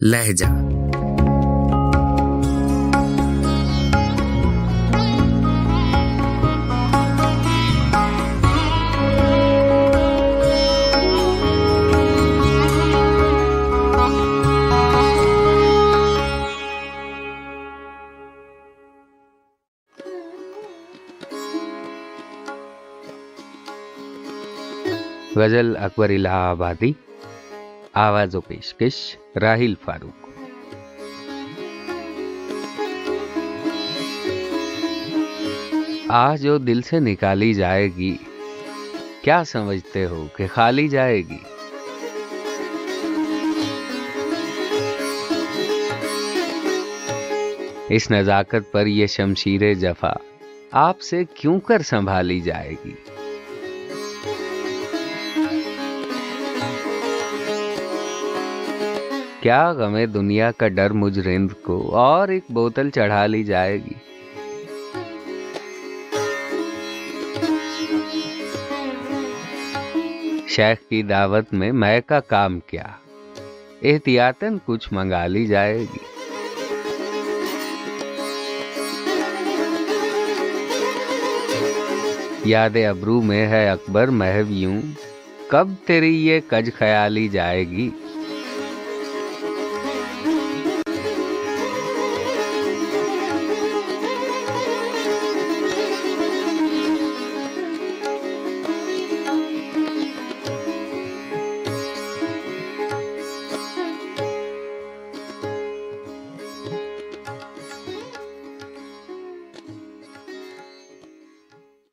لہجہ۔ غزل اکبر الہ آبادی۔ آواز و پیشکش راہیل فاروق آج جو دل سے نکالی جائے گی کیا سمجھتے ہو کہ خالی جائے گی اس نزاکت پر یہ شمشیر جفا آپ سے کیوں کر سنبھالی جائے گی کیا غم دنیا کا ڈر مجھ رند کو اور ایک بوتل چڑھا لی جائے گی؟ شیخ کی دعوت میں میں کا کام کیا؟ احتیاطن کچھ منگا لی جائے گی۔ یاد ابرو میں ہے اکبر محب یوں کب تیری یہ کج خیالی جائے گی؟